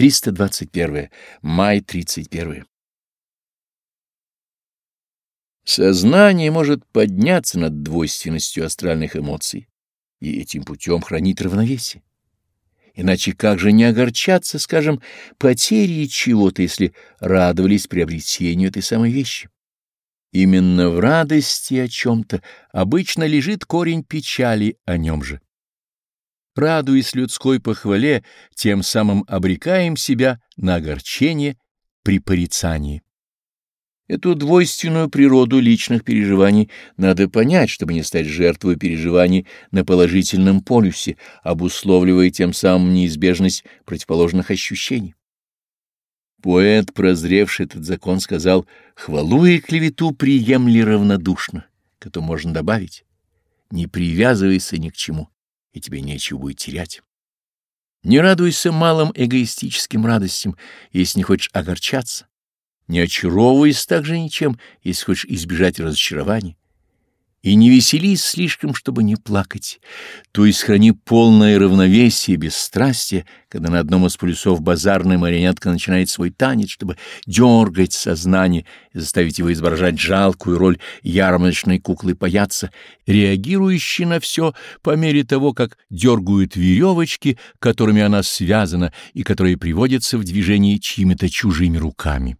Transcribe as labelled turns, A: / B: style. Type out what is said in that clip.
A: 321. Май 31. Сознание может подняться над двойственностью астральных эмоций и этим путем хранить равновесие. Иначе как же не огорчаться, скажем, потерей чего-то, если радовались приобретению этой самой вещи? Именно в радости о чем-то обычно лежит корень печали о нем же. Радуясь людской похвале, тем самым обрекаем себя на огорчение при порицании. Эту двойственную природу личных переживаний надо понять, чтобы не стать жертвой переживаний на положительном полюсе, обусловливая тем самым неизбежность противоположных ощущений. Поэт, прозревший этот закон, сказал «Хвалу и клевету приемли равнодушно», к этому можно добавить «Не привязывайся ни к чему, и тебе нечего будет терять». Не радуйся малым эгоистическим радостям, если не хочешь огорчаться не очаровываясь также ничем, если хочешь избежать разочарований. И не веселись слишком, чтобы не плакать, то есть храни полное равновесие, бесстрастие, когда на одном из полюсов базарная марионетка начинает свой танец, чтобы дергать сознание и заставить его изображать жалкую роль ярмарочной куклы паяца, реагирующей на все по мере того, как дергают веревочки, которыми она связана и которые приводятся в движение чьими-то чужими руками.